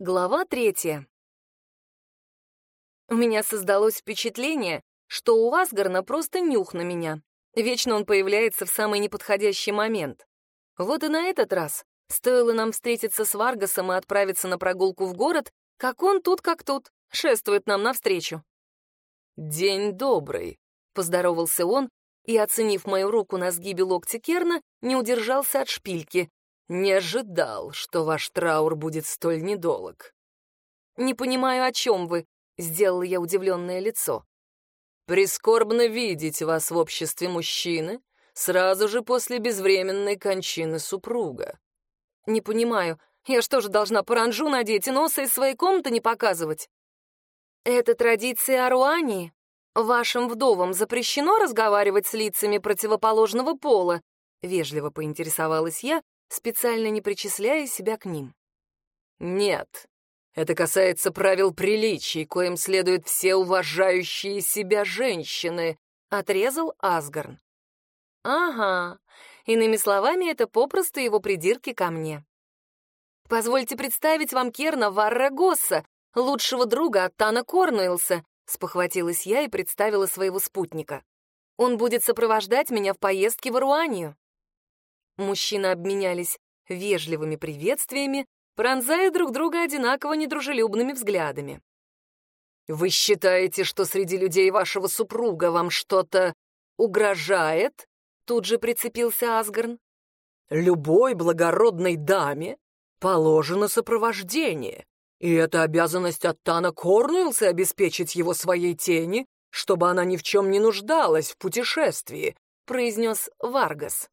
Глава третья. У меня создалось впечатление, что у Асгарна просто нюх на меня. Вечно он появляется в самый неподходящий момент. Вот и на этот раз. Стоило нам встретиться с Варгасом и отправиться на прогулку в город, как он тут как тут, шествует нам навстречу. «День добрый», — поздоровался он, и, оценив мою руку на сгибе локтя Керна, не удержался от шпильки. Не ожидал, что ваш траур будет столь недолг. Не понимаю, о чем вы, сделала я удивленное лицо. Прискорбно видеть вас в обществе мужчины сразу же после безвременной кончины супруга. Не понимаю, я что же должна паранжу надеть и носа из своей комнаты не показывать? Это традиция Аруании. Вашим вдовам запрещено разговаривать с лицами противоположного пола, вежливо поинтересовалась я, специально не причисляя себя к ним. Нет, это касается правил приличий, коим следуют все уважающие себя женщины, отрезал Асгарн. Ага, иными словами, это попросту его придирки ко мне. Позвольте представить вам Керна Варрагосса, лучшего друга от Тана Корнуэлса, спохватилась я и представила своего спутника. Он будет сопровождать меня в поездке в Аруанию. Мужчины обменялись вежливыми приветствиями, пронзая друг друга одинаково недружелюбными взглядами. «Вы считаете, что среди людей вашего супруга вам что-то угрожает?» Тут же прицепился Асгарн. «Любой благородной даме положено сопровождение, и это обязанность от Тана Корнуэлса обеспечить его своей тени, чтобы она ни в чем не нуждалась в путешествии», произнес Варгас.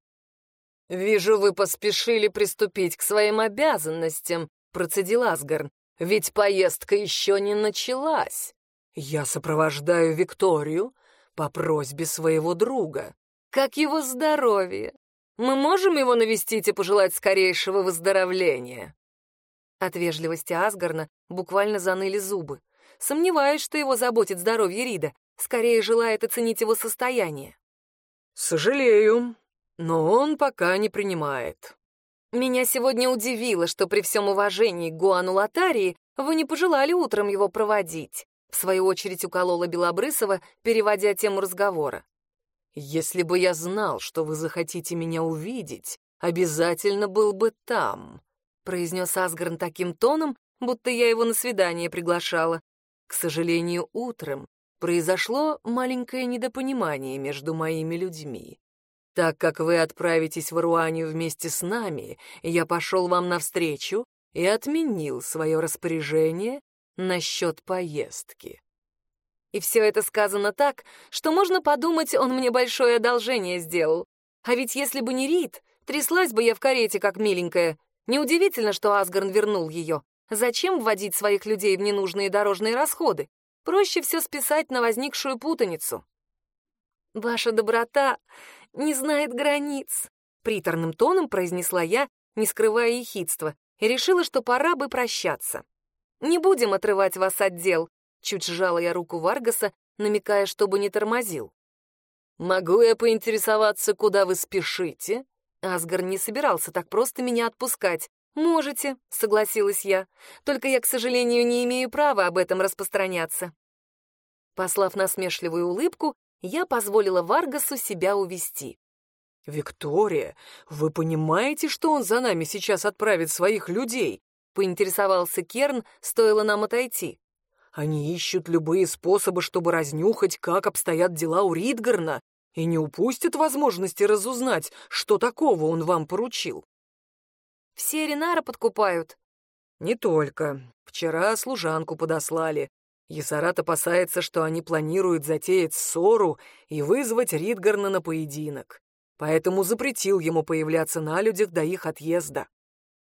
«Вижу, вы поспешили приступить к своим обязанностям», — процедил Асгарн. «Ведь поездка еще не началась. Я сопровождаю Викторию по просьбе своего друга. Как его здоровье? Мы можем его навестить и пожелать скорейшего выздоровления?» От вежливости Асгарна буквально заныли зубы. Сомневаюсь, что его заботит здоровье Рида. Скорее желает оценить его состояние. «Сожалею, но он пока не принимает. Меня сегодня удивило, что при всем уважении к Гуану Латарии вы не пожелали утром его проводить. В свою очередь уколола Белобрысова, переводя тему разговора. «Если бы я знал, что вы захотите меня увидеть, обязательно был бы там», произнес Асгарн таким тоном, будто я его на свидание приглашала. К сожалению, утром произошло маленькое недопонимание между моими людьми. Так как вы отправитесь в Руанию вместе с нами, я пошел вам навстречу и отменил свое распоряжение насчет поездки. И все это сказано так, что можно подумать, он мне большое одолжение сделал. А ведь если бы не Рид, тряслась бы я в карете, как миленькая. Неудивительно, что Асгарн вернул ее. Зачем вводить своих людей в ненужные дорожные расходы? Проще все списать на возникшую путаницу. Ваша доброта не знает границ», — приторным тоном произнесла я, не скрывая ехидства, и решила, что пора бы прощаться. «Не будем отрывать вас от дел», — чуть сжала я руку Варгаса, намекая, чтобы не тормозил. «Могу я поинтересоваться, куда вы спешите?» Асгар не собирался так просто меня отпускать. «Можете», — согласилась я, «только я, к сожалению, не имею права об этом распространяться». Послав насмешливую улыбку, я позволила Варгасу себя увести. «Виктория, вы понимаете, что он за нами сейчас отправит своих людей?» — поинтересовался Керн, стоило нам отойти. «Они ищут любые способы, чтобы разнюхать, как обстоят дела у Ридгарна, и не упустят возможности разузнать, что такого он вам поручил». «Все Ренара подкупают». «Не только. Вчера служанку подослали. Есарат опасается, что они планируют затеять ссору и вызвать Ридгарна на поединок, поэтому запретил ему появляться на людях до их отъезда.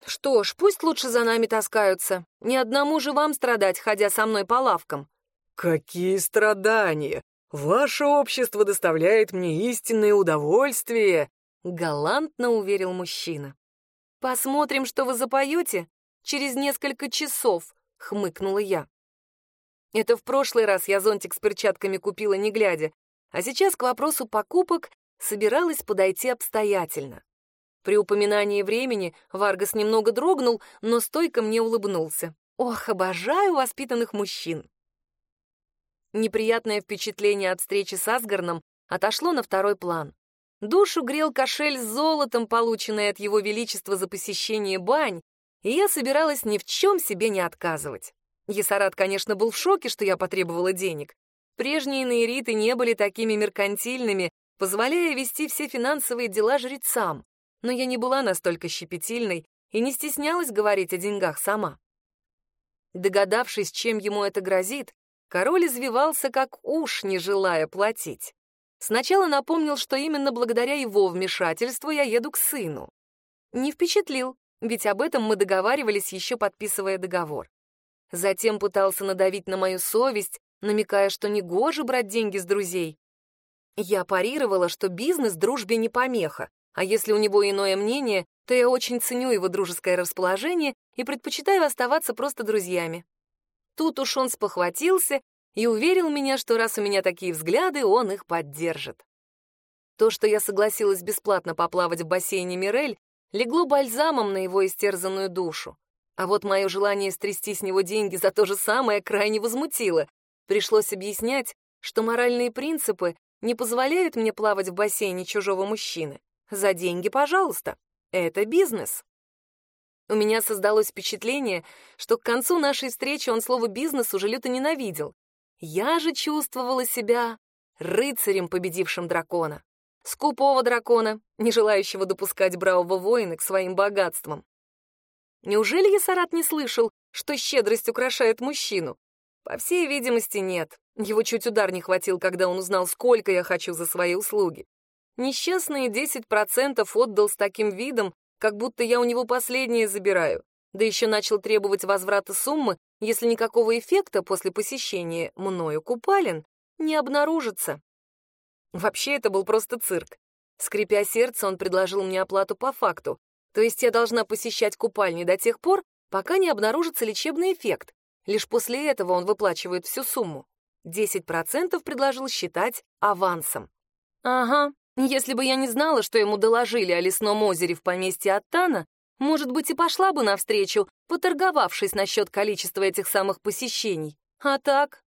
«Что ж, пусть лучше за нами таскаются. Ни одному же вам страдать, ходя со мной по лавкам». «Какие страдания! Ваше общество доставляет мне истинное удовольствие!» — галантно уверил мужчина. «Посмотрим, что вы запоете через несколько часов», — хмыкнула я. Это в прошлый раз я зонтик с перчатками купила не глядя, а сейчас к вопросу покупок собиралась подойти обстоятельно. При упоминании времени Варгас немного дрогнул, но стойко мне улыбнулся. Ох, обожаю воспитанных мужчин. Неприятное впечатление от встречи с Асгарном отошло на второй план. Душу грел кошель с золотом, полученный от его величества за посещение бань, и я собиралась ни в чем себе не отказывать. Есарат, конечно, был в шоке, что я потребовала денег. Прежние нейриты не были такими меркантильными, позволяя вести все финансовые дела жрецам, но я не была настолько щепетильной и не стеснялась говорить о деньгах сама. Догадавшись, чем ему это грозит, король извивался как уж, не желая платить. Сначала напомнил, что именно благодаря его вмешательству я еду к сыну. Не впечатлил, ведь об этом мы договаривались, еще подписывая договор. Затем пытался надавить на мою совесть, намекая, что негоже брать деньги с друзей. Я парировала, что бизнес дружбе не помеха, а если у него иное мнение, то я очень ценю его дружеское расположение и предпочитаю оставаться просто друзьями. Тут уж он спохватился и уверил меня, что раз у меня такие взгляды, он их поддержит. То, что я согласилась бесплатно поплавать в бассейне Мирель, легло бальзамом на его истерзанную душу. А вот мое желание стрясти с него деньги за то же самое крайне возмутило. Пришлось объяснять, что моральные принципы не позволяют мне плавать в бассейне чужого мужчины. За деньги, пожалуйста. Это бизнес. У меня создалось впечатление, что к концу нашей встречи он слово «бизнес» уже люто ненавидел. Я же чувствовала себя рыцарем, победившим дракона. Скупого дракона, не желающего допускать бравого воина к своим богатствам. Неужели Ясарат не слышал, что щедрость украшает мужчину? По всей видимости, нет. Его чуть удар не хватил, когда он узнал, сколько я хочу за свои услуги. Несчастные 10% отдал с таким видом, как будто я у него последнее забираю. Да еще начал требовать возврата суммы, если никакого эффекта после посещения мною купалин не обнаружится. Вообще это был просто цирк. Скрипя сердце, он предложил мне оплату по факту. То есть я должна посещать купальни до тех пор, пока не обнаружится лечебный эффект. Лишь после этого он выплачивает всю сумму. 10% предложил считать авансом. Ага, если бы я не знала, что ему доложили о лесном озере в поместье Аттана, может быть, и пошла бы навстречу, поторговавшись насчет количества этих самых посещений. А так?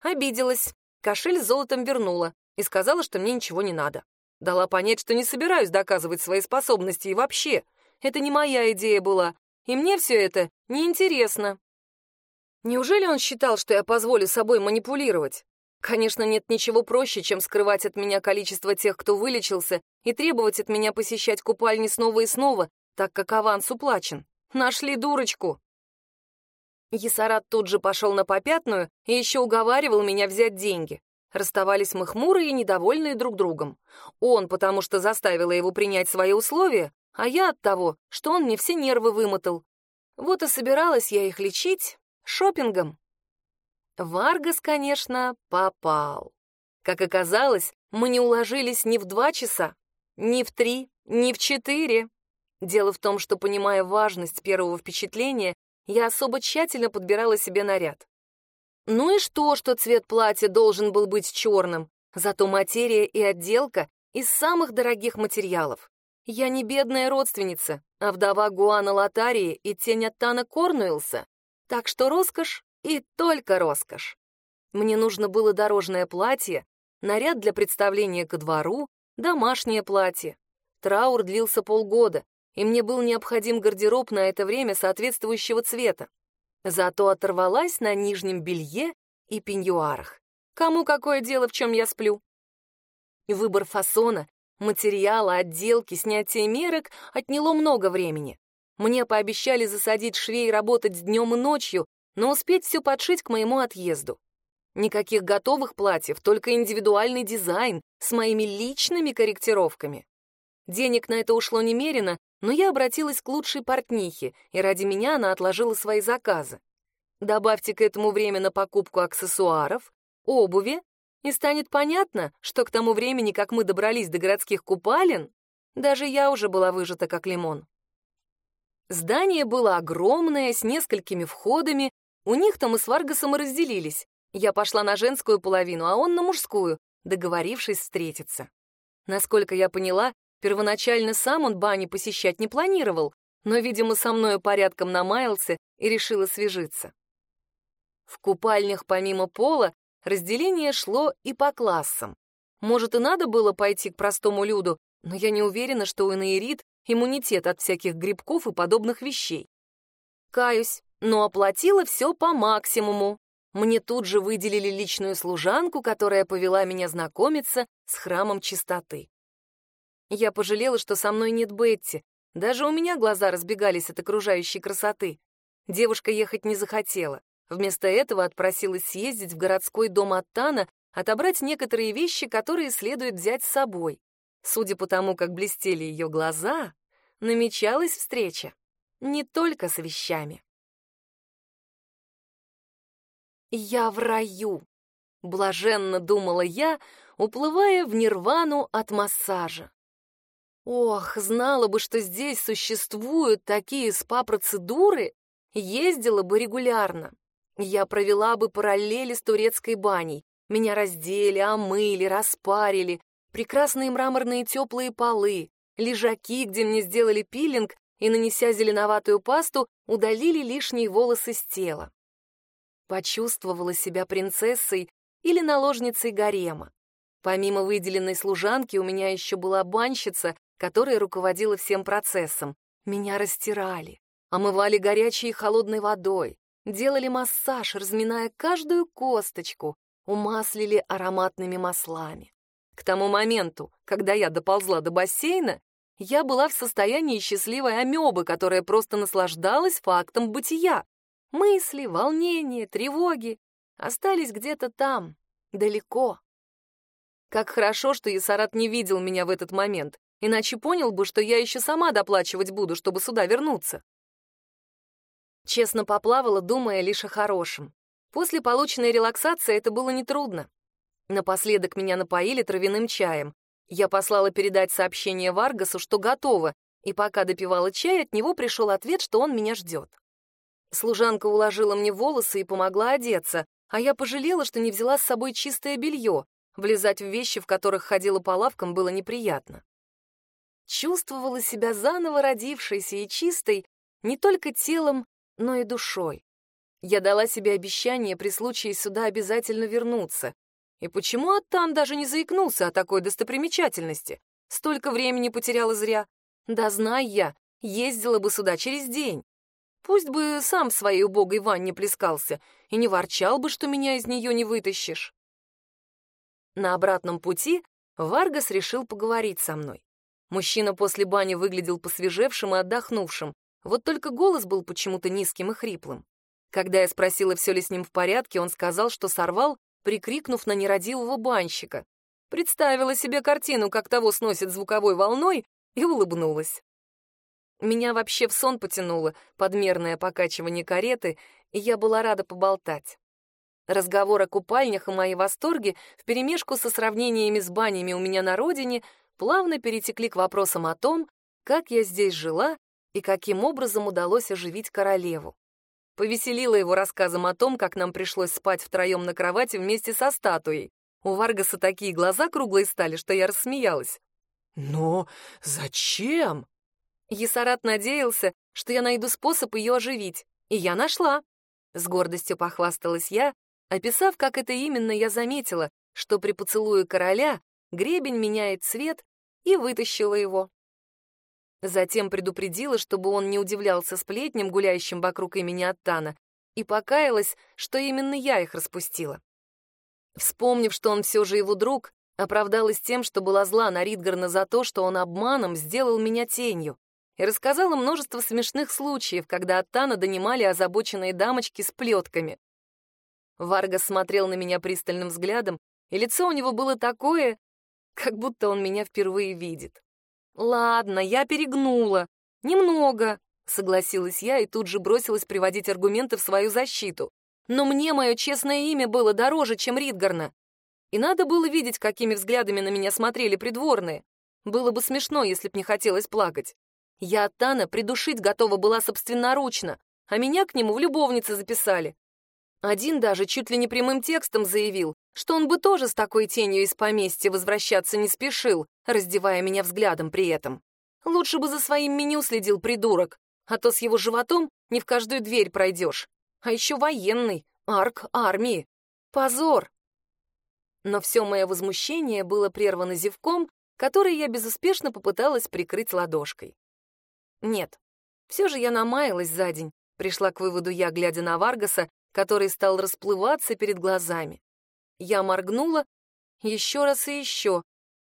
Обиделась. Кошель с золотом вернула и сказала, что мне ничего не надо. Дала понять, что не собираюсь доказывать свои способности и вообще. Это не моя идея была, и мне все это неинтересно. Неужели он считал, что я позволю собой манипулировать? Конечно, нет ничего проще, чем скрывать от меня количество тех, кто вылечился, и требовать от меня посещать купальни снова и снова, так как аванс уплачен. Нашли дурочку. Есарат тут же пошел на попятную и еще уговаривал меня взять деньги. Расставались мы хмурые и недовольные друг другом. Он, потому что заставила его принять свои условия, а я от того, что он мне все нервы вымотал. Вот и собиралась я их лечить шопингом. Варгас, конечно, попал. Как оказалось, мы не уложились ни в два часа, ни в три, ни в четыре. Дело в том, что, понимая важность первого впечатления, я особо тщательно подбирала себе наряд. Ну и что, что цвет платья должен был быть черным, зато материя и отделка из самых дорогих материалов. Я не бедная родственница, а вдова Гуана Лотарии и тень от Тана Корнуэлса. Так что роскошь и только роскошь. Мне нужно было дорожное платье, наряд для представления ко двору, домашнее платье. Траур длился полгода, и мне был необходим гардероб на это время соответствующего цвета. Зато оторвалась на нижнем белье и пеньюарах. Кому какое дело, в чем я сплю? Выбор фасона, материала, отделки, снятия мерок отняло много времени. Мне пообещали засадить швей работать днем и ночью, но успеть все подшить к моему отъезду. Никаких готовых платьев, только индивидуальный дизайн с моими личными корректировками. Денег на это ушло немерено, но я обратилась к лучшей портнихе, и ради меня она отложила свои заказы. Добавьте к этому время на покупку аксессуаров, обуви, и станет понятно, что к тому времени, как мы добрались до городских купалин, даже я уже была выжата как лимон. Здание было огромное, с несколькими входами, у них-то мы с Варгасом и разделились. Я пошла на женскую половину, а он на мужскую, договорившись встретиться. Насколько я поняла, первоначально сам он бани посещать не планировал, но, видимо, со мною порядком намаялся и решил освежиться. В купальнях помимо пола разделение шло и по классам. Может, и надо было пойти к простому люду, но я не уверена, что у Наирит иммунитет от всяких грибков и подобных вещей. Каюсь, но оплатила все по максимуму. Мне тут же выделили личную служанку, которая повела меня знакомиться с храмом чистоты. Я пожалела, что со мной нет Бетти. Даже у меня глаза разбегались от окружающей красоты. Девушка ехать не захотела. Вместо этого отпросилась съездить в городской дом Аттана, отобрать некоторые вещи, которые следует взять с собой. Судя по тому, как блестели ее глаза, намечалась встреча не только с вещами. «Я в раю», — блаженно думала я, уплывая в нирвану от массажа. Ох, знала бы, что здесь существуют такие спа-процедуры, ездила бы регулярно. Я провела бы параллели с турецкой баней. Меня раздели, омыли, распарили, прекрасные мраморные теплые полы, лежаки, где мне сделали пилинг и, нанеся зеленоватую пасту, удалили лишние волосы с тела. Почувствовала себя принцессой или наложницей гарема. Помимо выделенной служанки у меня еще была банщица, которая руководила всем процессом. Меня растирали, омывали горячей и холодной водой, делали массаж, разминая каждую косточку, умаслили ароматными маслами. К тому моменту, когда я доползла до бассейна, я была в состоянии счастливой амебы, которая просто наслаждалась фактом бытия. Мысли, волнения, тревоги остались где-то там, далеко. Как хорошо, что Есарат не видел меня в этот момент, иначе понял бы, что я еще сама доплачивать буду, чтобы сюда вернуться. Честно поплавала, думая лишь о хорошем. После полученной релаксации это было нетрудно. Напоследок меня напоили травяным чаем. Я послала передать сообщение Варгасу, что готова, и пока допивала чай, от него пришел ответ, что он меня ждет. Служанка уложила мне волосы и помогла одеться, а я пожалела, что не взяла с собой чистое белье. Влезать в вещи, в которых ходила по лавкам, было неприятно. Чувствовала себя заново родившейся и чистой не только телом, но и душой. Я дала себе обещание при случае сюда обязательно вернуться. И почему Аттан даже не заикнулся о такой достопримечательности? Столько времени потеряла зря. Да знай я, ездила бы сюда через день. Пусть бы сам в своей убогой ванне плескался и не ворчал бы, что меня из нее не вытащишь. На обратном пути Варгас решил поговорить со мной. Мужчина после бани выглядел посвежевшим и отдохнувшим, вот только голос был почему-то низким и хриплым. Когда я спросила, все ли с ним в порядке, он сказал, что сорвал, прикрикнув на нерадивого банщика. Представила себе картину, как того сносит звуковой волной, и улыбнулась. Меня вообще в сон потянуло подмерное покачивание кареты, и я была рада поболтать. Разговор о купальнях и мои восторги вперемешку со сравнениями с банями у меня на родине плавно перетекли к вопросам о том, как я здесь жила и каким образом удалось оживить королеву. Повеселила его рассказом о том, как нам пришлось спать втроем на кровати вместе со статуей. У Варгаса такие глаза круглые стали, что я рассмеялась. «Но зачем?» Есарат надеялся, что я найду способ ее оживить, и я нашла. С гордостью похвасталась я, описав, как это именно я заметила, что при поцелуе короля гребень меняет цвет, и вытащила его. Затем предупредила, чтобы он не удивлялся сплетням, гуляющим вокруг имени Аттана, и покаялась, что именно я их распустила. Вспомнив, что он все же его друг, оправдалась тем, что была зла на Ридгарна за то, что он обманом сделал меня тенью, и рассказала множество смешных случаев, когда Аттана донимали озабоченные дамочки с плетками. Варга смотрел на меня пристальным взглядом, и лицо у него было такое, как будто он меня впервые видит. «Ладно, я перегнула. Немного», — согласилась я и тут же бросилась приводить аргументы в свою защиту. «Но мне мое честное имя было дороже, чем Ридгарна. И надо было видеть, какими взглядами на меня смотрели придворные. Было бы смешно, если б не хотелось плакать. Я от Тана придушить готова была собственноручно, а меня к нему в любовнице записали. Один даже чуть ли не прямым текстом заявил, что он бы тоже с такой тенью из поместья возвращаться не спешил, раздевая меня взглядом при этом. Лучше бы за своим меню следил придурок. а то с его животом не в каждую дверь пройдешь. А еще военный, арк армии. Позор! Но все мое возмущение было прервано зевком, который я безуспешно попыталась прикрыть ладошкой. Нет, все же я намаялась за день, пришла к выводу я, глядя на Варгаса, который стал расплываться перед глазами. Я моргнула еще раз и еще,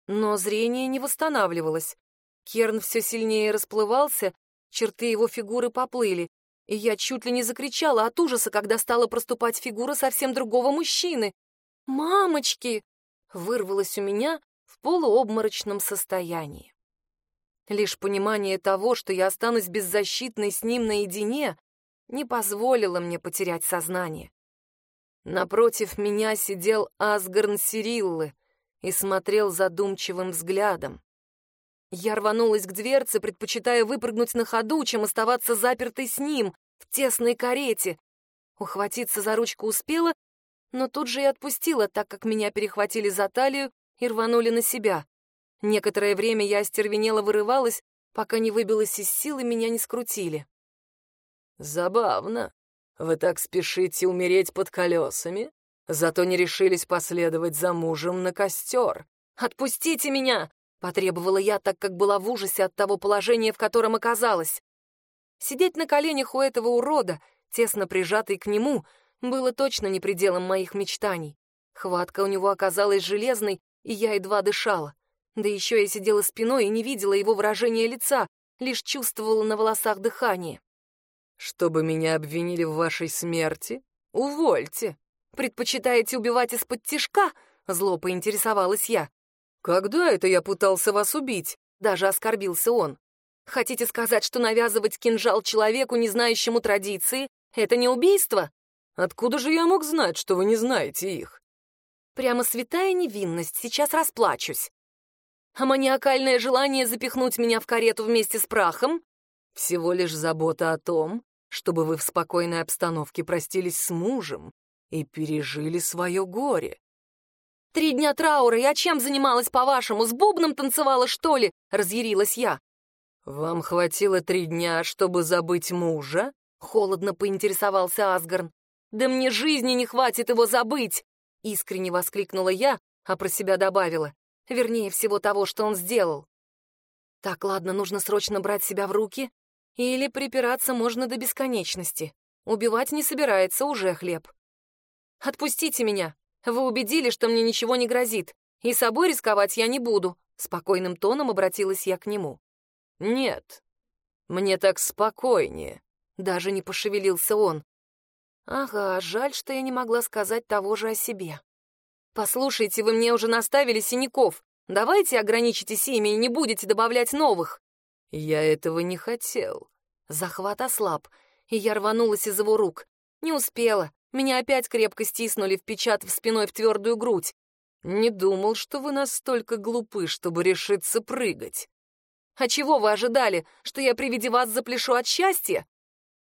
но зрение не восстанавливалось. Керн все сильнее расплывался, черты его фигуры поплыли, и я чуть ли не закричала от ужаса, когда стала проступать фигура совсем другого мужчины. «Мамочки!» — вырвалось у меня в полуобморочном состоянии. Лишь понимание того, что я останусь беззащитной с ним наедине, не позволило мне потерять сознание. Напротив меня сидел Асгарн Сириллы и смотрел задумчивым взглядом. Я рванулась к дверце, предпочитая выпрыгнуть на ходу, чем оставаться запертой с ним в тесной карете. Ухватиться за ручку успела, но тут же и отпустила, так как меня перехватили за талию и рванули на себя. Некоторое время я остервенело вырывалась, пока не выбилась из сил и меня не скрутили. «Забавно. Вы так спешите умереть под колесами, зато не решились последовать за мужем на костер. Отпустите меня!» — потребовала я, так как была в ужасе от того положения, в котором оказалась. Сидеть на коленях у этого урода, тесно прижатый к нему, было точно не пределом моих мечтаний. Хватка у него оказалась железной, и я едва дышала. Да еще я сидела спиной и не видела его выражения лица, лишь чувствовала на волосах дыхание. «Чтобы меня обвинили в вашей смерти? Увольте!» «Предпочитаете убивать из-под тишка?» — зло поинтересовалась я. «Когда это я пытался вас убить?» — даже оскорбился он. «Хотите сказать, что навязывать кинжал человеку, не знающему традиции, это не убийство?» «Откуда же я мог знать, что вы не знаете их?» «Прямо святая невинность, сейчас расплачусь а маниакальное желание запихнуть меня в карету вместе с прахом — всего лишь забота о том, чтобы вы в спокойной обстановке простились с мужем и пережили свое горе. «Три дня траура, я чем занималась, по-вашему, с бубном танцевала, что ли?» — разъярилась я. «Вам хватило три дня, чтобы забыть мужа?» — холодно поинтересовался Асгарн. «Да мне жизни не хватит его забыть!» — искренне воскликнула я, а про себя добавила. Вернее, всего того, что он сделал. Так, ладно, нужно срочно брать себя в руки. Или припираться можно до бесконечности. Убивать не собирается, уже хлеб. «Отпустите меня. Вы убедили, что мне ничего не грозит. И собой рисковать я не буду», — спокойным тоном обратилась я к нему. «Нет, мне так спокойнее», — даже не пошевелился он. «Ага, жаль, что я не могла сказать того же о себе». «Послушайте, вы мне уже наставили синяков. Давайте ограничитесь ими и не будете добавлять новых». «Я этого не хотел». Захват ослаб, и я рванулась из его рук. Не успела. Меня опять крепко стиснули, впечатав спиной в твердую грудь. «Не думал, что вы настолько глупы, чтобы решиться прыгать». «А чего вы ожидали, что я при виде вас запляшу от счастья?»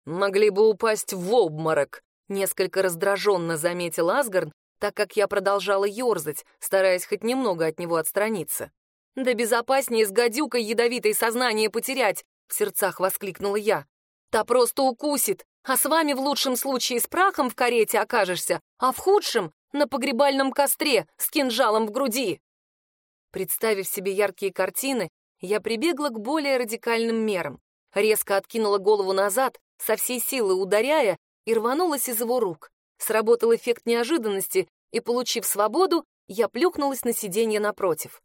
«Могли бы упасть в обморок», — несколько раздраженно заметил Асгарн, так как я продолжала ерзать, стараясь хоть немного от него отстраниться. «Да безопаснее с гадюкой ядовитой сознание потерять!» — в сердцах воскликнула я. «Та просто укусит, а с вами в лучшем случае с прахом в карете окажешься, а в худшем — на погребальном костре с кинжалом в груди!» Представив себе яркие картины, я прибегла к более радикальным мерам. Резко откинула голову назад, со всей силы ударяя, и рванулась из его рук. Сработал эффект неожиданности, и, получив свободу, я плюхнулась на сиденье напротив.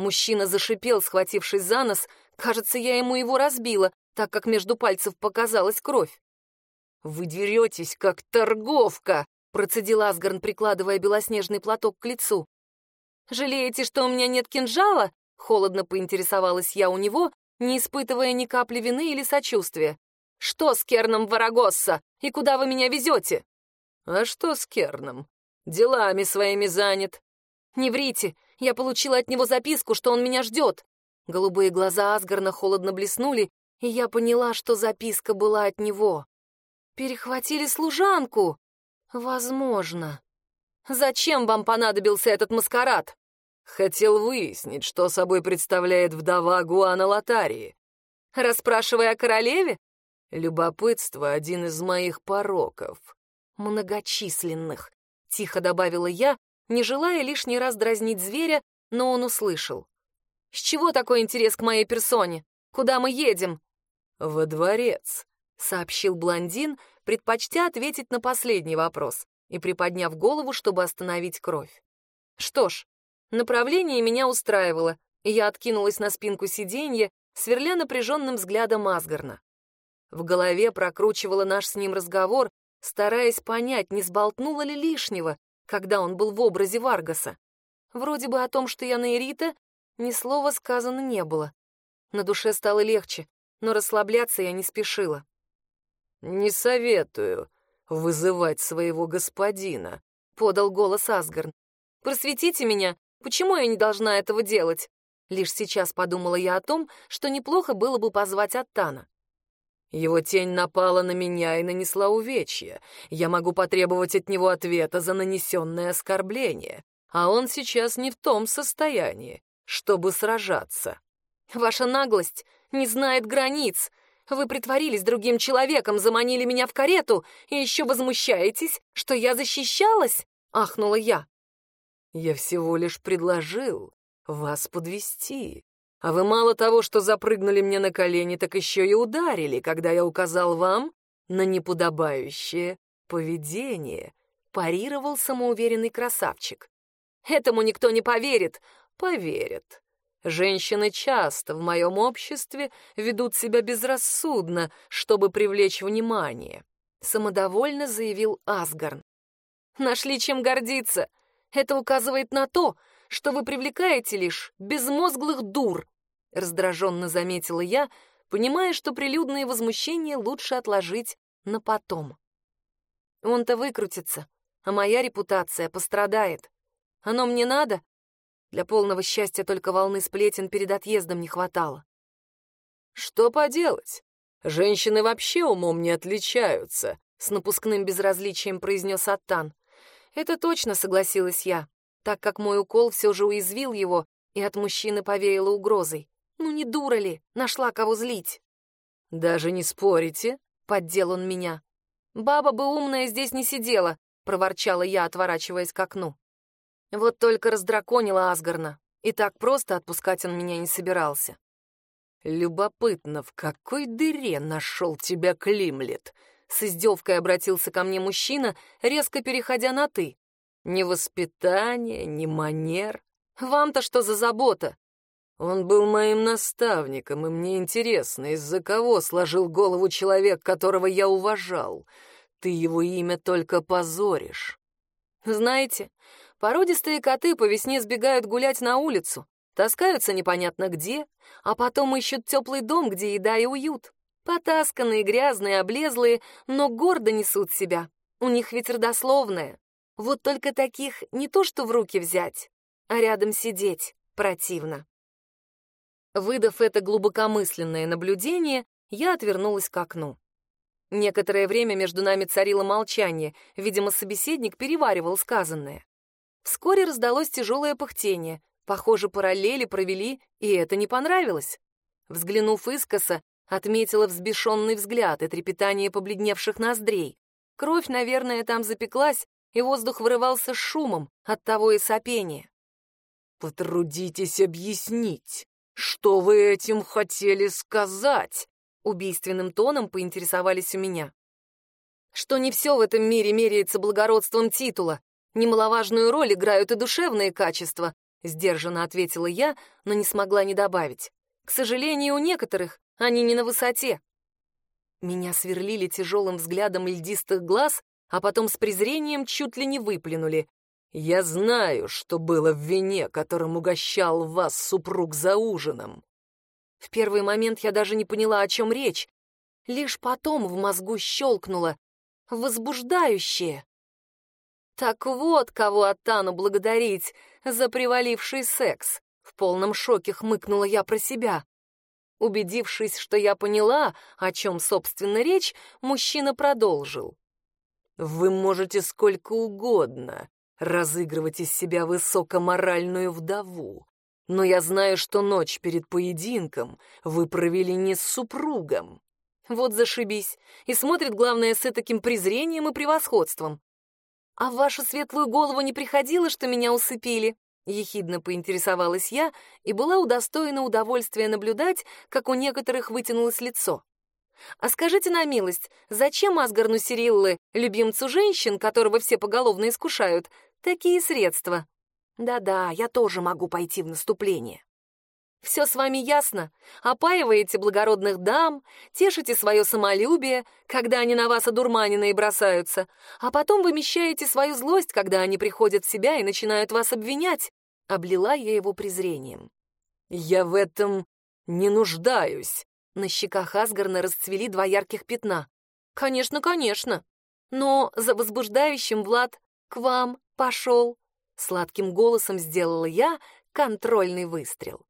Мужчина зашипел, схватившись за нос. Кажется, я ему его разбила, так как между пальцев показалась кровь. «Вы деретесь, как торговка!» — процедил Асгарн, прикладывая белоснежный платок к лицу. «Жалеете, что у меня нет кинжала?» — холодно поинтересовалась я у него, не испытывая ни капли вины или сочувствия. «Что с Керном Варагосса? И куда вы меня везете?» «А что с Керном? Делами своими занят». «Не врите, я получила от него записку, что он меня ждет». Голубые глаза Асгарна холодно блеснули, и я поняла, что записка была от него. «Перехватили служанку?» «Возможно». «Зачем вам понадобился этот маскарад?» «Хотел выяснить, что собой представляет вдова Гуана Латарии. Расспрашивая о королеве? Любопытство — один из моих пороков. Многочисленных, — тихо добавила я, не желая лишний раз дразнить зверя, но он услышал. «С чего такой интерес к моей персоне? Куда мы едем?» «Во дворец», — сообщил блондин, предпочтя ответить на последний вопрос и приподняв голову, чтобы остановить кровь. Что ж, направление меня устраивало, и я откинулась на спинку сиденья, сверля напряженным взглядом Асгарна. В голове прокручивала наш с ним разговор, стараясь понять, не сболтнула ли лишнего, когда он был в образе Варгаса. Вроде бы о том, что я Нейрита, ни слова сказано не было. На душе стало легче, но расслабляться я не спешила. «Не советую вызывать своего господина», — подал голос Асгарн. «Просветите меня, почему я не должна этого делать?» Лишь сейчас подумала я о том, что неплохо было бы позвать Аттана. Его тень напала на меня и нанесла увечья. Я могу потребовать от него ответа за нанесенное оскорбление, а он сейчас не в том состоянии, чтобы сражаться. Ваша наглость не знает границ. Вы притворились другим человеком, заманили меня в карету и еще возмущаетесь, что я защищалась? Ахнула я. Я всего лишь предложил вас подвести. А вы мало того, что запрыгнули мне на колени, так еще и ударили, когда я указал вам на неподобающее поведение. Парировал самоуверенный красавчик. Этому никто не поверит. Поверят. Женщины часто в моем обществе ведут себя безрассудно, чтобы привлечь внимание. Самодовольно заявил Асгарн. Нашли чем гордиться. Это указывает на то, что вы привлекаете лишь безмозглых дур, раздраженно заметила я, понимая, что прилюдные возмущения лучше отложить на потом. Он-то выкрутится, а моя репутация пострадает. Оно мне надо? Для полного счастья только волны сплетен перед отъездом не хватало. Что поделать? Женщины вообще умом не отличаются, с напускным безразличием произнес Аттан. Это точно согласилась я так как мой укол все же уязвил его, и от мужчины повеяло угрозой. Ну не дура ли, нашла кого злить. «Даже не спорите?» — поддел он меня. «Баба бы умная здесь не сидела», — проворчала я, отворачиваясь к окну. Вот только раздраконила Асгарна, и так просто отпускать он меня не собирался. «Любопытно, в какой дыре нашел тебя Климлет?» С издевкой обратился ко мне мужчина, резко переходя на «ты». Ни воспитания, ни манер. Вам-то что за забота? Он был моим наставником, и мне интересно, из-за кого сложил голову человек, которого я уважал. Ты его имя только позоришь. Знаете, породистые коты по весне сбегают гулять на улицу, таскаются непонятно где, а потом ищут теплый дом, где еда и уют. Потасканные, грязные, облезлые, но гордо несут себя. У них ведь родословное. Вот только таких не то что в руки взять, а рядом сидеть противно. Выдав это глубокомысленное наблюдение, я отвернулась к окну. Некоторое время между нами царило молчание, видимо, собеседник переваривал сказанное. Вскоре раздалось тяжелое пыхтение. Похоже, параллели провели, и это не понравилось. Взглянув искоса, отметила взбешенный взгляд и трепетание побледневших ноздрей. Кровь, наверное, там запеклась, и воздух вырывался шумом от того и сопения. «Потрудитесь объяснить, что вы этим хотели сказать?» Убийственным тоном поинтересовались у меня. Что не все в этом мире меряется благородством титула. Немаловажную роль играют и душевные качества, сдержанно ответила я, но не смогла не добавить. К сожалению, у некоторых они не на высоте. Меня сверлили тяжелым взглядом льдистых глаз, а потом с презрением чуть ли не выплюнули. «Я знаю, что было в вине, которым угощал вас супруг за ужином». В первый момент я даже не поняла, о чем речь. Лишь потом в мозгу щелкнуло. Возбуждающее. Так вот, кого Атану благодарить за приваливший секс. В полном шоке хмыкнула я про себя. Убедившись, что я поняла, о чем, собственно, речь, мужчина продолжил. Вы можете сколько угодно разыгрывать из себя высокоморальную вдову, но я знаю, что ночь перед поединком вы провели не с супругом. Вот зашибись. И смотрит, главное, с таким презрением и превосходством. А в вашу светлую голову не приходило, что меня усыпили? Ехидно поинтересовалась я и была удостоена удовольствия наблюдать, как у некоторых вытянулось лицо. А скажите на милость, зачем Асгарну Сириллы, любимцу женщин, которого все поголовно искушают, такие средства? Да-да, я тоже могу пойти в наступление. Все с вами ясно. Опаиваете благородных дам, тешите свое самолюбие, когда они на вас одурманены и бросаются, а потом вымещаете свою злость, когда они приходят в себя и начинают вас обвинять. Облила я его презрением. Я в этом не нуждаюсь. На щеках Асгарна расцвели два ярких пятна. Конечно, конечно. Но за возбуждающим Влад к вам пошел. Сладким голосом сделала я контрольный выстрел.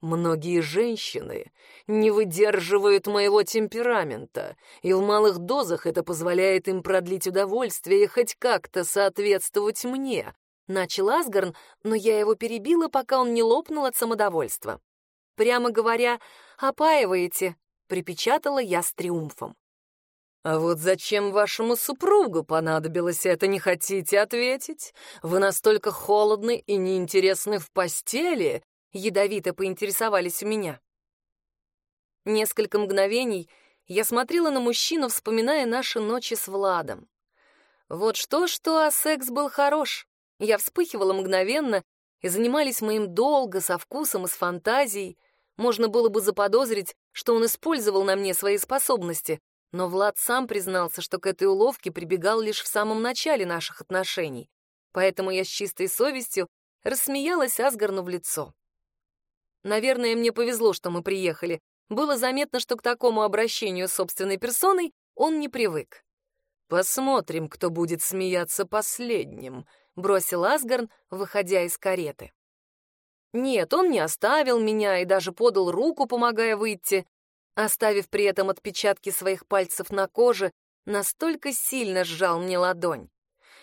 Многие женщины не выдерживают моего темперамента, и в малых дозах это позволяет им продлить удовольствие и хоть как-то соответствовать мне. Начал Асгарн, но я его перебила, пока он не лопнул от самодовольства. Прямо говоря, опаиваете, припечатала я с триумфом. «А вот зачем вашему супругу понадобилось это, не хотите ответить? Вы настолько холодны и неинтересны в постели, Ядовито поинтересовались у меня. Несколько мгновений я смотрела на мужчину, вспоминая наши ночи с Владом. Вот что-что, а секс был хорош. Я вспыхивала мгновенно, и занимались мы им долго, со вкусом и с фантазией. Можно было бы заподозрить, что он использовал на мне свои способности, но Влад сам признался, что к этой уловке прибегал лишь в самом начале наших отношений. Поэтому я с чистой совестью рассмеялась Асгарну в лицо. Наверное, мне повезло, что мы приехали. Было заметно, что к такому обращению собственной персоной он не привык. «Посмотрим, кто будет смеяться последним», — бросил Асгарн, выходя из кареты. Нет, он не оставил меня и даже подал руку, помогая выйти, оставив при этом отпечатки своих пальцев на коже, настолько сильно сжал мне ладонь.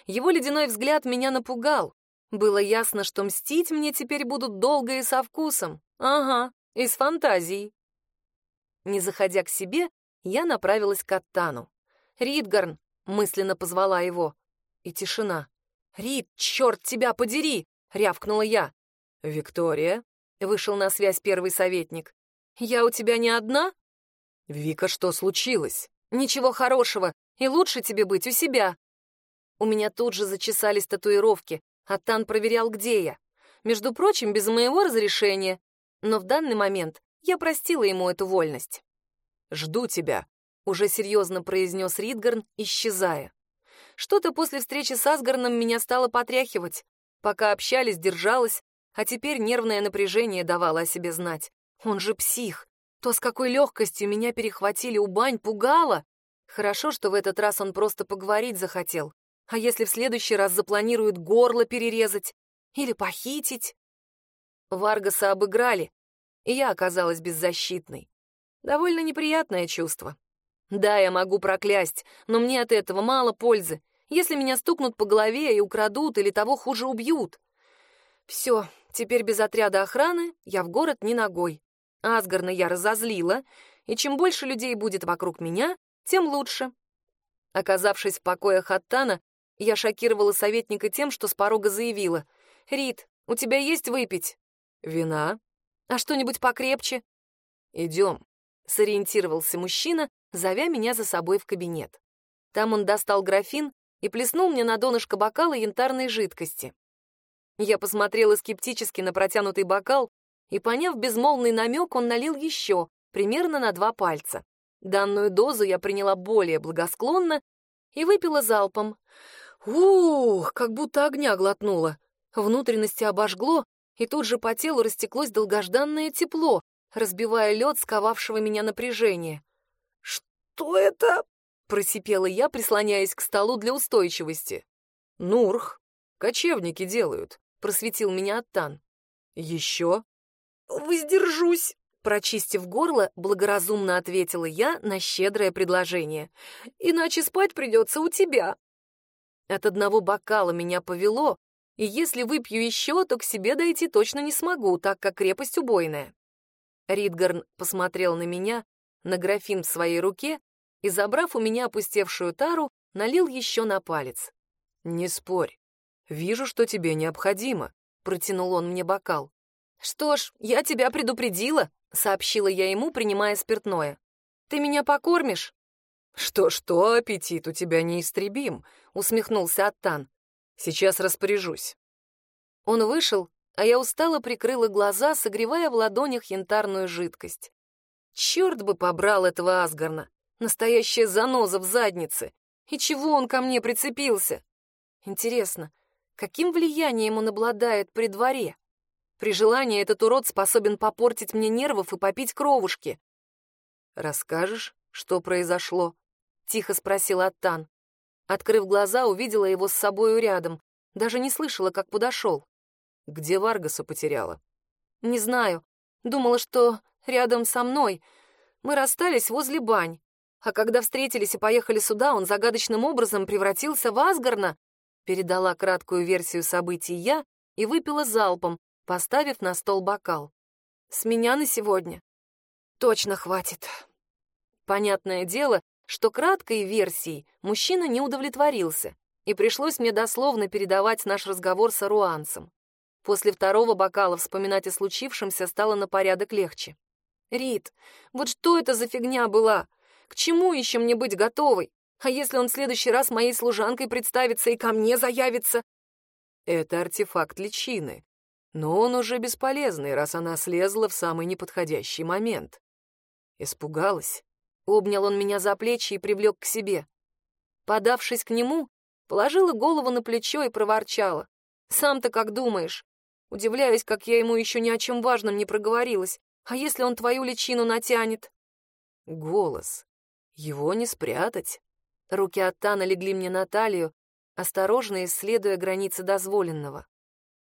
Его ледяной взгляд меня напугал. Было ясно, что мстить мне теперь будут долго и со вкусом. Ага, из фантазий. Не заходя к себе, я направилась к Аттану. «Ридгарн!» — мысленно позвала его. И тишина. «Рид, черт тебя подери!» — рявкнула я. «Виктория?» — вышел на связь первый советник. «Я у тебя не одна?» «Вика, что случилось?» «Ничего хорошего, и лучше тебе быть у себя». У меня тут же зачесались татуировки. Аттан проверял, где я. Между прочим, без моего разрешения но в данный момент я простила ему эту вольность. «Жду тебя», — уже серьезно произнес Ридгарн, исчезая. Что-то после встречи с Асгарном меня стало потряхивать. Пока общались, держалась, а теперь нервное напряжение давало о себе знать. Он же псих. То, с какой легкостью меня перехватили у бань, пугало. Хорошо, что в этот раз он просто поговорить захотел. А если в следующий раз запланирует горло перерезать или похитить? Варгаса обыграли, и я оказалась беззащитной. Довольно неприятное чувство. Да, я могу проклясть, но мне от этого мало пользы, если меня стукнут по голове и украдут или того хуже убьют. Все, теперь без отряда охраны я в город не ногой. Асгарна я разозлила, и чем больше людей будет вокруг меня, тем лучше. Оказавшись в покоях Аттана, я шокировала советника тем, что с порога заявила. «Рит, у тебя есть выпить?» «Вина? А что-нибудь покрепче?» «Идем», — сориентировался мужчина, зовя меня за собой в кабинет. Там он достал графин и плеснул мне на донышко бокала янтарной жидкости. Я посмотрела скептически на протянутый бокал, и, поняв безмолвный намек, он налил еще, примерно на два пальца. Данную дозу я приняла более благосклонно и выпила залпом. Ух, как будто огня глотнула. Внутренности обожгло, и тут же по телу растеклось долгожданное тепло, разбивая лед, сковавшего меня напряжение. «Что это?» — просипела я, прислоняясь к столу для устойчивости. «Нурх. Кочевники делают», — просветил меня Аттан. «Еще?» «Воздержусь», — прочистив горло, благоразумно ответила я на щедрое предложение. «Иначе спать придется у тебя». От одного бокала меня повело, и если выпью еще, то к себе дойти точно не смогу, так как крепость убойная. Ридгарн посмотрел на меня, на графин в своей руке и, забрав у меня опустевшую тару, налил еще на палец. «Не спорь. Вижу, что тебе необходимо», — протянул он мне бокал. «Что ж, я тебя предупредила», — сообщила я ему, принимая спиртное. «Ты меня покормишь?» «Что-что, аппетит у тебя неистребим», — усмехнулся Аттан. «Сейчас распоряжусь». Он вышел, а я устало прикрыла глаза, согревая в ладонях янтарную жидкость. Черт бы побрал этого Асгарна! Настоящая заноза в заднице! И чего он ко мне прицепился? Интересно, каким влиянием он обладает при дворе? При желании этот урод способен попортить мне нервов и попить кровушки. «Расскажешь, что произошло?» — тихо спросил Аттан. Открыв глаза, увидела его с собою рядом. Даже не слышала, как подошел. «Где Варгаса потеряла?» «Не знаю. Думала, что рядом со мной. Мы расстались возле бань. А когда встретились и поехали сюда, он загадочным образом превратился в Асгарна. Передала краткую версию событий я и выпила залпом, поставив на стол бокал. С меня на сегодня. Точно хватит. Понятное дело, что краткой версией мужчина не удовлетворился, и пришлось мне дословно передавать наш разговор с аруанцем. После второго бокала вспоминать о случившемся стало на порядок легче. «Рит, вот что это за фигня была? К чему еще мне быть готовой? А если он в следующий раз моей служанкой представится и ко мне заявится?» «Это артефакт личины, но он уже бесполезный, раз она слезла в самый неподходящий момент». Испугалась. Обнял он меня за плечи и привлек к себе. Подавшись к нему, положила голову на плечо и проворчала. «Сам-то как думаешь? Удивляюсь, как я ему еще ни о чем важном не проговорилась. А если он твою личину натянет? Голос. Его не спрятать. Руки от Тана легли мне на талию, осторожно исследуя границы дозволенного.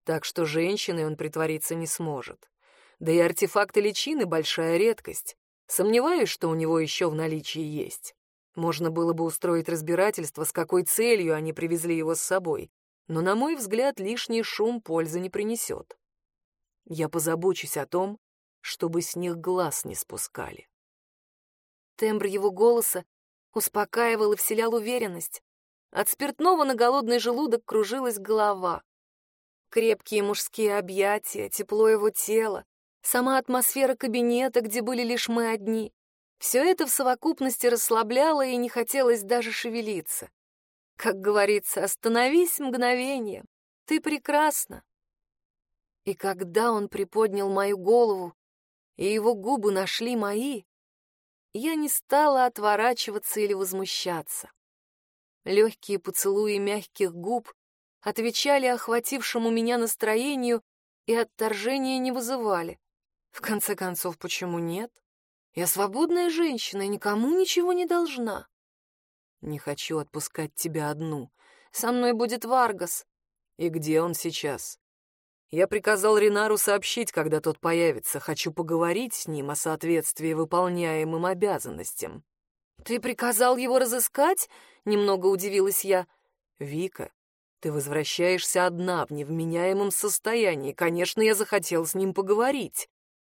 Так что женщиной он притвориться не сможет. Да и артефакты личины — большая редкость. Сомневаюсь, что у него еще в наличии есть. Можно было бы устроить разбирательство, с какой целью они привезли его с собой. Но, на мой взгляд, лишний шум пользы не принесет. Я позабочусь о том, чтобы с них глаз не спускали. Тембр его голоса успокаивал и вселял уверенность. От спиртного на голодный желудок кружилась голова. Крепкие мужские объятия, тепло его тела, сама атмосфера кабинета, где были лишь мы одни. Все это в совокупности расслабляло и не хотелось даже шевелиться. Как говорится, остановись мгновение, ты прекрасна. И когда он приподнял мою голову, и его губы нашли мои, я не стала отворачиваться или возмущаться. Легкие поцелуи мягких губ отвечали охватившему меня настроению и отторжения не вызывали. В конце концов, почему нет? Я свободная женщина и никому ничего не должна. Не хочу отпускать тебя одну. Со мной будет Варгас. И где он сейчас? Я приказал Ринару сообщить, когда тот появится. Хочу поговорить с ним о соответствии выполняемым обязанностям. Ты приказал его разыскать? Немного удивилась я. Вика, ты возвращаешься одна в невменяемом состоянии. Конечно, я захотел с ним поговорить.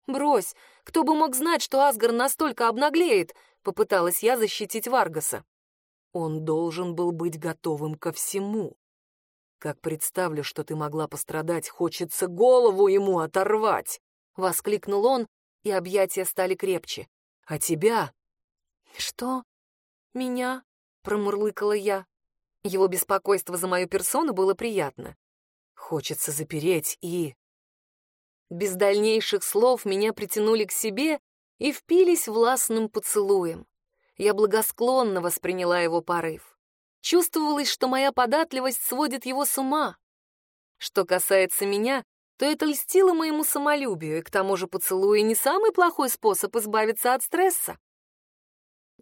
Брось, кто бы мог знать, что Асгар настолько обнаглеет? Попыталась я защитить Варгаса. Он должен был быть готовым ко всему. Как представлю, что ты могла пострадать, хочется голову ему оторвать!» — воскликнул он, и объятия стали крепче. «А тебя?» «Что? Меня?» — промурлыкала я. Его беспокойство за мою персону было приятно. «Хочется запереть и...» Без дальнейших слов меня притянули к себе и впились властным поцелуем. Я благосклонно восприняла его порыв. Чувствовалось, что моя податливость сводит его с ума. Что касается меня, то это льстило моему самолюбию, и к тому же поцелуи не самый плохой способ избавиться от стресса.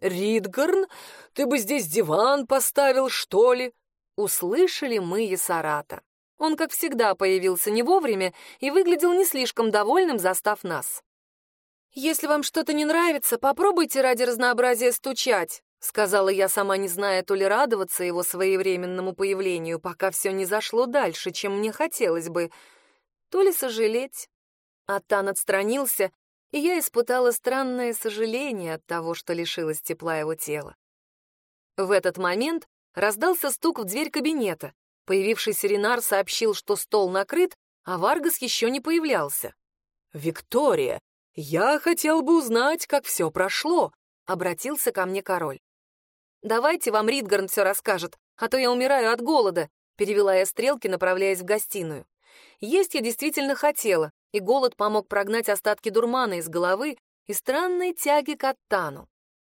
«Ридгарн, ты бы здесь диван поставил, что ли?» Услышали мы Есарата. Он, как всегда, появился не вовремя и выглядел не слишком довольным, застав нас. «Если вам что-то не нравится, попробуйте ради разнообразия стучать», сказала я, сама не зная, то ли радоваться его своевременному появлению, пока все не зашло дальше, чем мне хотелось бы, то ли сожалеть. Атан отстранился, и я испытала странное сожаление от того, что лишилась тепла его тела. В этот момент раздался стук в дверь кабинета. Появившийся Ренар сообщил, что стол накрыт, а Варгас еще не появлялся. «Виктория, я хотел бы узнать, как все прошло», — обратился ко мне король. «Давайте вам Ридгарн все расскажет, а то я умираю от голода», — перевела я стрелки, направляясь в гостиную. Есть я действительно хотела, и голод помог прогнать остатки дурмана из головы и странной тяги к Аттану.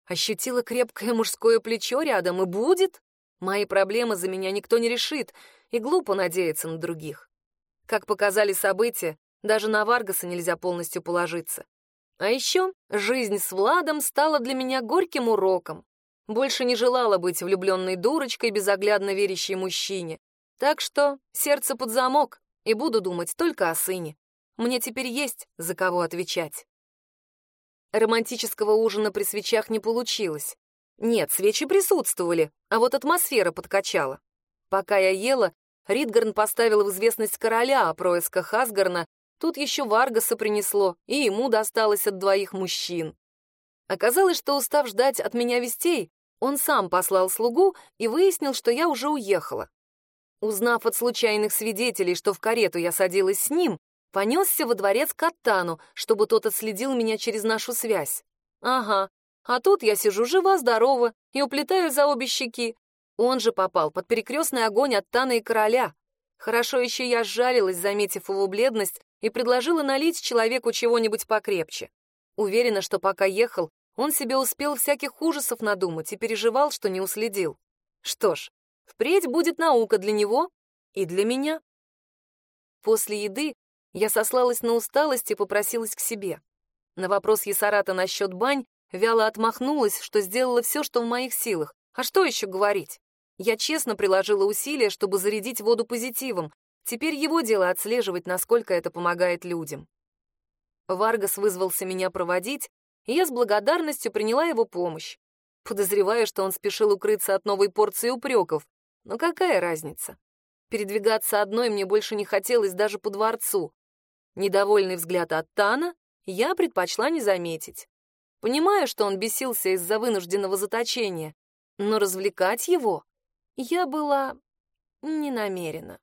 Ощутила крепкое мужское плечо рядом, и будет. Мои проблемы за меня никто не решит, и глупо надеяться на других. Как показали события, даже на Варгаса нельзя полностью положиться. А еще жизнь с Владом стала для меня горьким уроком. Больше не желала быть влюбленной дурочкой, безоглядно верящей мужчине. Так что сердце под замок, и буду думать только о сыне. Мне теперь есть за кого отвечать. Романтического ужина при свечах не получилось. Нет, свечи присутствовали, а вот атмосфера подкачала. Пока я ела, Ридгарн поставил в известность короля о происках Асгарна, тут еще Варгаса принесло, и ему досталось от двоих мужчин. Оказалось, что, устав ждать от меня вестей, он сам послал слугу и выяснил, что я уже уехала. Узнав от случайных свидетелей, что в карету я садилась с ним, понесся во дворец к Каттану, чтобы тот отследил меня через нашу связь. Ага, а тут я сижу жива-здорова и уплетаю за обе щеки. Он же попал под перекрестный огонь от Тана и короля. Хорошо еще я сжалилась, заметив его бледность, и предложила налить человеку чего-нибудь покрепче. Уверена, что пока ехал, он себе успел всяких ужасов надумать и переживал, что не уследил. Что ж, впредь будет наука для него и для меня. После еды я сослалась на усталость и попросилась к себе. На вопрос Есарата насчет бань вяло отмахнулась, что сделала все, что в моих силах. А что еще говорить? Я честно приложила усилия, чтобы зарядить воду позитивом. Теперь его дело отслеживать, насколько это помогает людям. Варгас вызвался меня проводить, и я с благодарностью приняла его помощь. Подозреваю, что он спешил укрыться от новой порции упреков. Но какая разница? Передвигаться одной мне больше не хотелось даже по дворцу. Недовольный взгляд от Тана я предпочла не заметить. Понимаю, что он бесился из-за вынужденного заточения, но развлекать его я была не намерена.